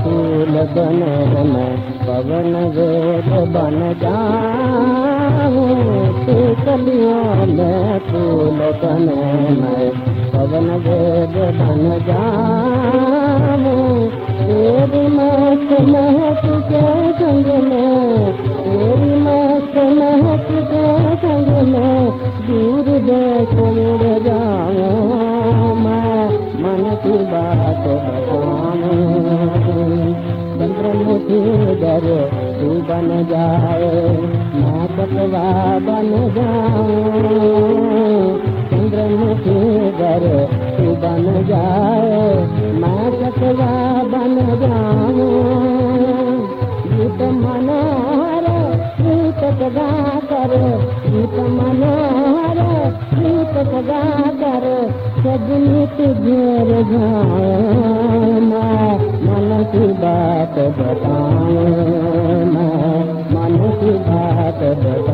फूल बने पवन वेद बन तू बने मैं पवन मस्त महक के संग में के संग में दूर जाऊं मैं मन की बताऊं दर तू बन जाए मैं कटवा बन जाऊँ दर तू बन जाए मैं कटवा बन जाऊँ गीत गीत कर गीत मनोहर, गीत सगा कर सजनी तुझे रझाऊं मनुष्य बता